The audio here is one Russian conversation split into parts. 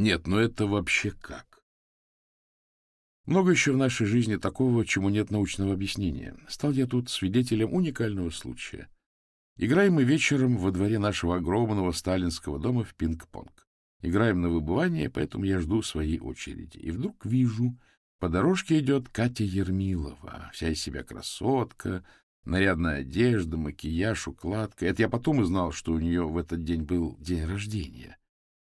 Нет, ну это вообще как? Много еще в нашей жизни такого, чему нет научного объяснения. Стал я тут свидетелем уникального случая. Играем мы вечером во дворе нашего огромного сталинского дома в пинг-понг. Играем на выбывание, поэтому я жду своей очереди. И вдруг вижу, по дорожке идет Катя Ермилова, вся из себя красотка, нарядная одежда, макияж, укладка. Это я потом узнал, что у нее в этот день был день рождения.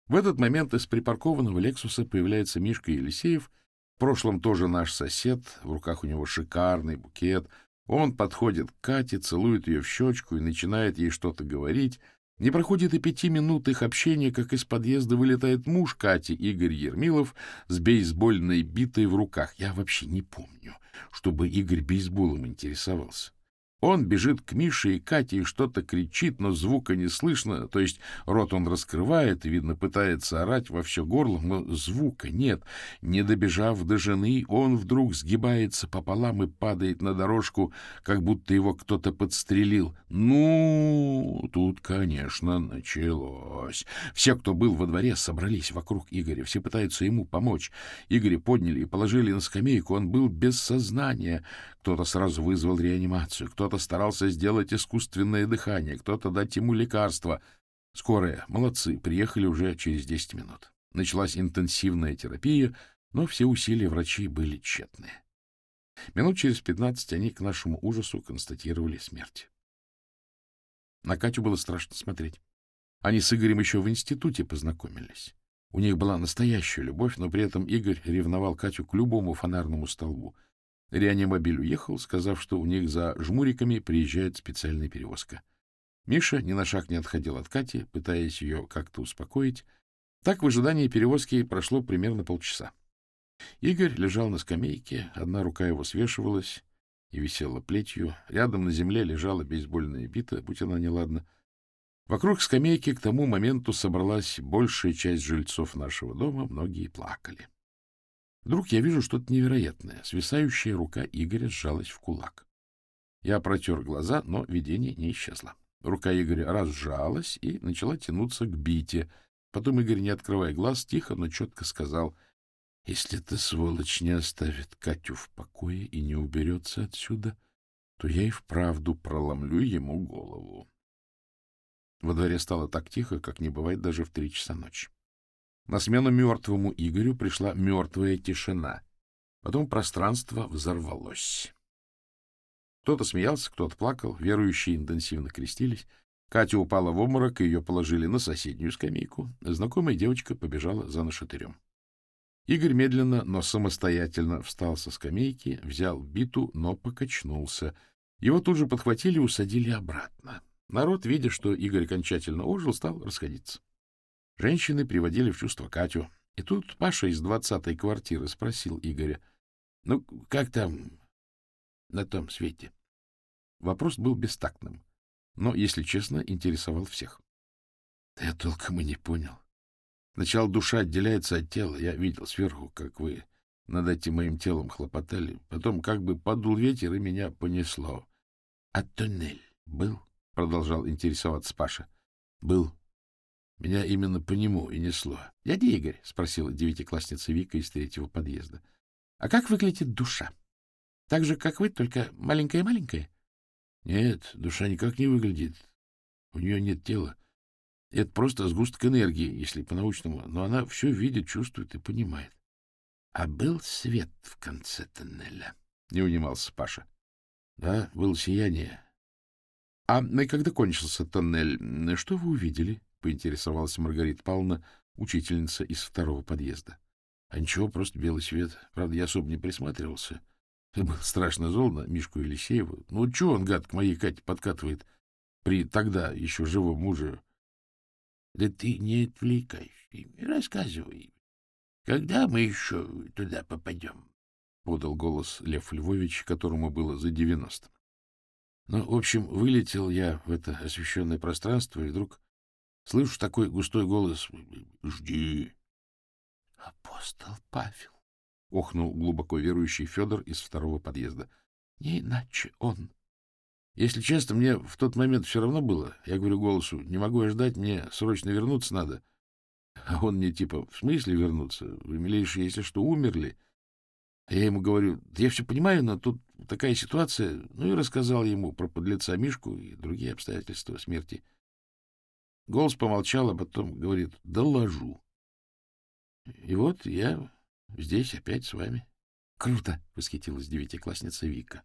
В этот момент из припаркованного «Лексуса» появляется Мишка Елисеев, в прошлом тоже наш сосед, в руках у него шикарный букет, он подходит к Кате, целует ее в щечку и начинает ей что-то говорить. Не проходит и пяти минут их общения, как из подъезда вылетает муж Кати, Игорь Ермилов, с бейсбольной битой в руках. Я вообще не помню, чтобы Игорь бейсболом интересовался. Он бежит к Мише и Кате и что-то кричит, но звука не слышно, то есть рот он раскрывает, видно, пытается орать во все горло, но звука нет. Не добежав до жены, он вдруг сгибается пополам и падает на дорожку, как будто его кто-то подстрелил. Ну, тут, конечно, началось. Все, кто был во дворе, собрались вокруг Игоря, все пытаются ему помочь. Игоря подняли и положили на скамейку, он был без сознания. Кто-то сразу вызвал реанимацию, кто-то старался сделать искусственное дыхание, кто-то дать ему лекарство. Скорые, молодцы, приехали уже через 10 минут. Началась интенсивная терапия, но все усилия врачей были тщетные. Минут через 15 они к нашему ужасу констатировали смерть. На Катю было страшно смотреть. Они с Игорем еще в институте познакомились. У них была настоящая любовь, но при этом Игорь ревновал Катю к любому фонарному столбу — Реанимобиль уехал, сказав, что у них за жмуриками приезжает специальная перевозка. Миша ни на шаг не отходил от Кати, пытаясь ее как-то успокоить. Так в ожидании перевозки прошло примерно полчаса. Игорь лежал на скамейке, одна рука его свешивалась и висела плетью. Рядом на земле лежала бейсбольная бита, будь она неладна. Вокруг скамейки к тому моменту собралась большая часть жильцов нашего дома, многие плакали. Вдруг я вижу что-то невероятное. Свисающая рука Игоря сжалась в кулак. Я протер глаза, но видение не исчезло. Рука Игоря разжалась и начала тянуться к бите. Потом Игорь, не открывая глаз, тихо, но четко сказал, «Если эта сволочь не оставит Катю в покое и не уберется отсюда, то я и вправду проломлю ему голову». Во дворе стало так тихо, как не бывает даже в три часа ночи. На смену мертвому Игорю пришла мертвая тишина. Потом пространство взорвалось. Кто-то смеялся, кто-то плакал, верующие интенсивно крестились. Катя упала в обморок, и ее положили на соседнюю скамейку. Знакомая девочка побежала за нашатырем. Игорь медленно, но самостоятельно встал со скамейки, взял биту, но покачнулся. Его тут же подхватили и усадили обратно. Народ, видя, что Игорь окончательно ожил, стал расходиться. Женщины приводили в чувство Катю. И тут Паша из двадцатой квартиры спросил Игоря, «Ну, как там на том свете?» Вопрос был бестактным, но, если честно, интересовал всех. Да я толком и не понял. Сначала душа отделяется от тела. Я видел сверху, как вы над этим моим телом хлопотали. Потом как бы подул ветер, и меня понесло. — А туннель был? — продолжал интересоваться Паша. — Был, меня именно по нему и несло. — Дядя Игорь, — спросила девятиклассница Вика из третьего подъезда, — а как выглядит душа? Так же, как вы, только маленькая-маленькая? — Нет, душа никак не выглядит. У нее нет тела. Это просто сгусток энергии, если по-научному, но она все видит, чувствует и понимает. — А был свет в конце тоннеля? — не унимался Паша. — Да, было сияние. — А когда кончился тоннель, что вы увидели? — поинтересовалась Маргарита Павловна, учительница из второго подъезда. — А ничего, просто белый свет. Правда, я особо не присматривался. Ты был страшно зол на Мишку Елисееву. Ну, чего он, гад, к моей Кате подкатывает при тогда еще живом муже? — Да ты не отвлекайся, рассказывай. Когда мы еще туда попадем? — подал голос Лев Львович, которому было за девяносто. Ну, в общем, вылетел я в это освещенное пространство, и вдруг Слышу такой густой голос. «Жди!» «Апостол Павел!» — охнул глубоко верующий Федор из второго подъезда. «Не иначе он!» Если честно, мне в тот момент все равно было. Я говорю голосу, не могу я ждать, мне срочно вернуться надо. А он мне типа, в смысле вернуться? Вы, милейшие, если что, умерли? А я ему говорю, да я все понимаю, но тут такая ситуация. Ну и рассказал ему про подлеца Мишку и другие обстоятельства смерти. Голос помолчал, а потом говорит, доложу. И вот я здесь опять с вами. — Круто! — восхитилась девятиклассница Вика.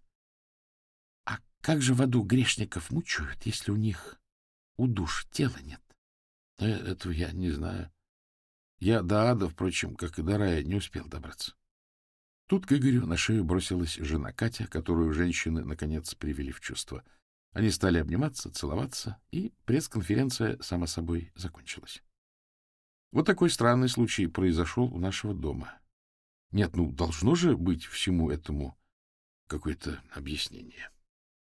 — А как же в аду грешников мучают, если у них у душ тела нет? Э, — Этого я не знаю. Я до ада, впрочем, как и до рая, не успел добраться. Тут к Игорю на шею бросилась жена Катя, которую женщины, наконец, привели в чувство. Они стали обниматься, целоваться, и пресс-конференция, само собой, закончилась. Вот такой странный случай произошел у нашего дома. Нет, ну, должно же быть всему этому какое-то объяснение.